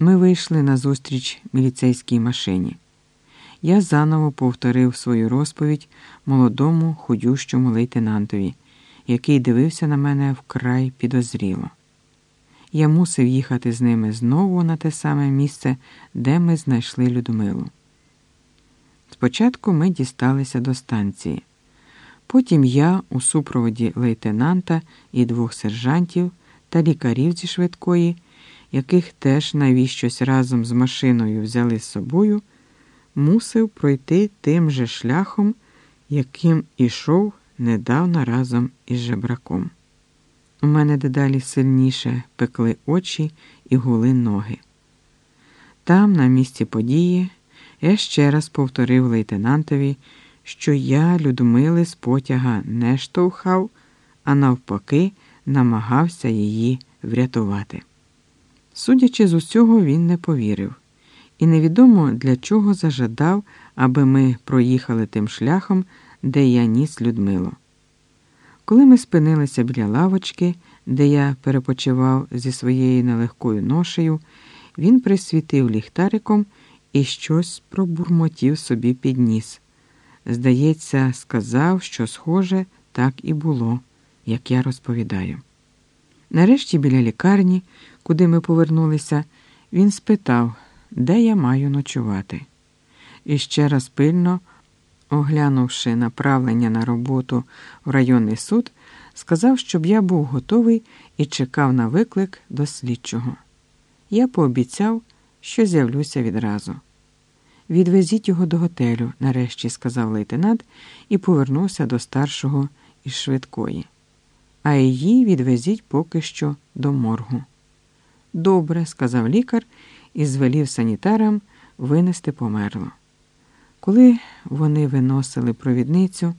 Ми вийшли на зустріч міліцейській машині. Я заново повторив свою розповідь молодому худющому лейтенантові, який дивився на мене вкрай підозріло. Я мусив їхати з ними знову на те саме місце, де ми знайшли Людмилу. Спочатку ми дісталися до станції. Потім я, у супроводі лейтенанта і двох сержантів та лікарів зі швидкої, яких теж навіщось разом з машиною взяли з собою, мусив пройти тим же шляхом, яким ішов недавно разом із жебраком. У мене дедалі сильніше пекли очі і гули ноги. Там, на місці події, я ще раз повторив лейтенантові, що я Людмили з потяга не штовхав, а навпаки, намагався її врятувати. Судячи з усього, він не повірив, і невідомо для чого зажадав, аби ми проїхали тим шляхом, де я ніс Людмилу. Коли ми спинилися біля лавочки, де я перепочивав зі своєю нелегкою ношею, він присвітив ліхтариком і щось пробурмотів собі під ніс. Здається, сказав, що схоже, так і було, як я розповідаю. Нарешті біля лікарні, куди ми повернулися, він спитав, де я маю ночувати. І ще раз пильно, оглянувши направлення на роботу в районний суд, сказав, щоб я був готовий і чекав на виклик до слідчого. Я пообіцяв, що з'явлюся відразу. Відвезіть його до готелю, нарешті сказав лейтенант і повернувся до старшого із швидкої. А її відвезіть поки що до моргу. Добре, сказав лікар і звелів санітарам винести померло. Коли вони виносили провідницю,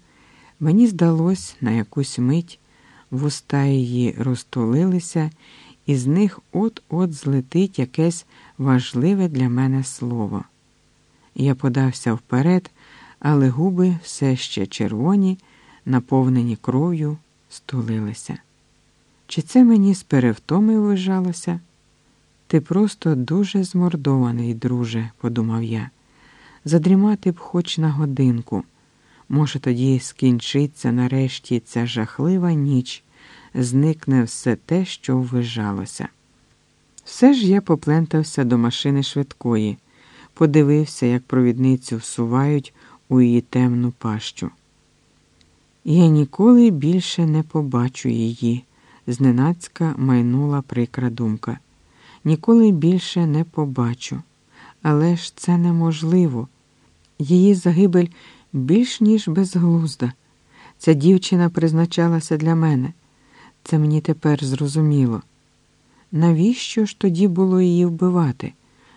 мені здалось на якусь мить вуста її розтулилися, і з них от-от злетить якесь важливе для мене слово. Я подався вперед, але губи все ще червоні, наповнені кров'ю, стулилися. Чи це мені з перевтоми ввижалося? Ти просто дуже змордований, друже, подумав я. Задрімати б хоч на годинку. Може, тоді скінчиться нарешті ця жахлива ніч, зникне все те, що ввижалося. Все ж я поплентався до машини швидкої подивився, як провідницю всувають у її темну пащу. Я ніколи більше не побачу її, зненацька майнула прикра думка. Ніколи більше не побачу. Але ж це неможливо. Її загибель більш ніж безглузда. Ця дівчина призначалася для мене. Це мені тепер зрозуміло. Навіщо ж тоді було її вбивати?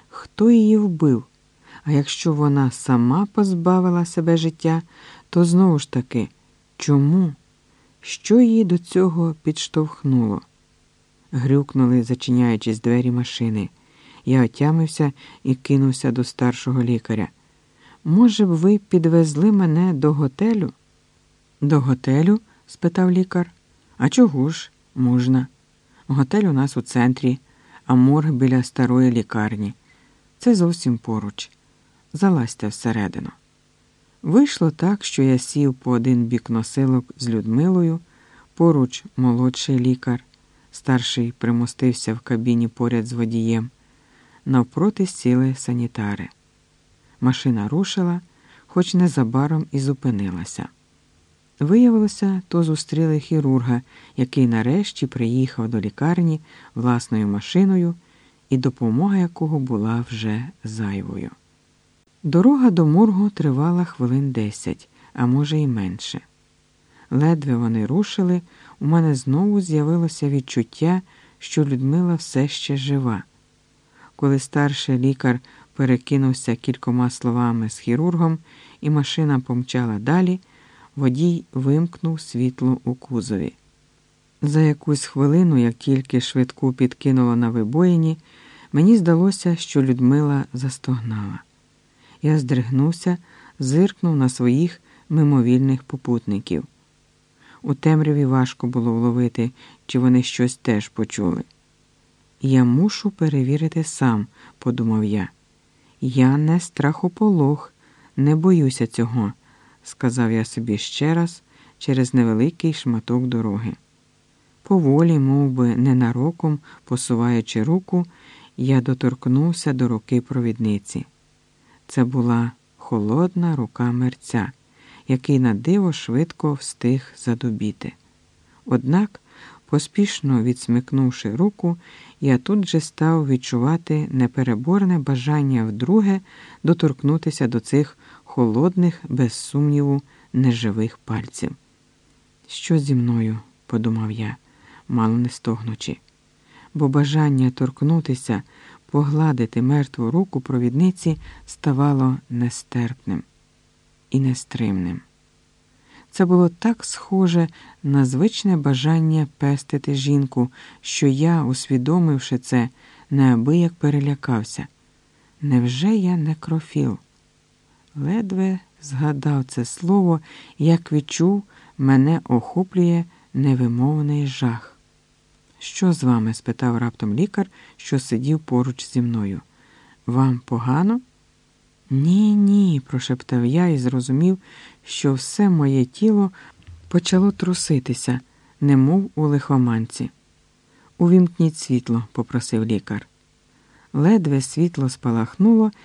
Хто її вбив? А якщо вона сама позбавила себе життя, то знову ж таки, чому? Що її до цього підштовхнуло? Грюкнули, зачиняючись двері машини. Я отямився і кинувся до старшого лікаря. Може б, ви підвезли мене до готелю? До готелю? спитав лікар. А чого ж? Можна. Готель у нас у центрі, а морг біля старої лікарні. Це зовсім поруч залазьте всередину. Вийшло так, що я сів по один бік носилок з Людмилою, поруч молодший лікар, старший примостився в кабіні поряд з водієм. Навпроти сіли санітари. Машина рушила, хоч незабаром і зупинилася. Виявилося, то зустріли хірурга, який нарешті приїхав до лікарні власною машиною, і допомога якого була вже зайвою. Дорога до моргу тривала хвилин десять, а може й менше. Ледве вони рушили, у мене знову з'явилося відчуття, що Людмила все ще жива. Коли старший лікар перекинувся кількома словами з хірургом, і машина помчала далі, водій вимкнув світло у кузові. За якусь хвилину, як тільки швидку підкинуло на вибоїні, мені здалося, що Людмила застогнала. Я здригнувся, зиркнув на своїх мимовільних попутників. У темряві важко було вловити, чи вони щось теж почули. Я мушу перевірити сам, подумав я. Я не страхополог, не боюся цього, сказав я собі ще раз через невеликий шматок дороги. Поволі, мов би, ненароком, посуваючи руку, я доторкнувся до руки провідниці. Це була холодна рука мерця, який на диво швидко встиг задубіти. Однак, поспішно відсмикнувши руку, я тут же став відчувати непереборне бажання вдруге доторкнутися до цих холодних, без сумніву, неживих пальців. Що зі мною? подумав я, мало не стогнучи, бо бажання торкнутися, погладити мертву руку провідниці ставало нестерпним і нестримним. Це було так схоже на звичне бажання пестити жінку, що я, усвідомивши це, неабияк перелякався. Невже я некрофіл? Ледве згадав це слово, як відчув, мене охоплює невимовний жах. Що з вами? спитав раптом лікар, що сидів поруч зі мною. Вам погано? Ні, ні, прошептав я і зрозумів, що все моє тіло почало труситися, немов у лихоманці. Увімкніть світло, попросив лікар. Ледве світло спалахнуло,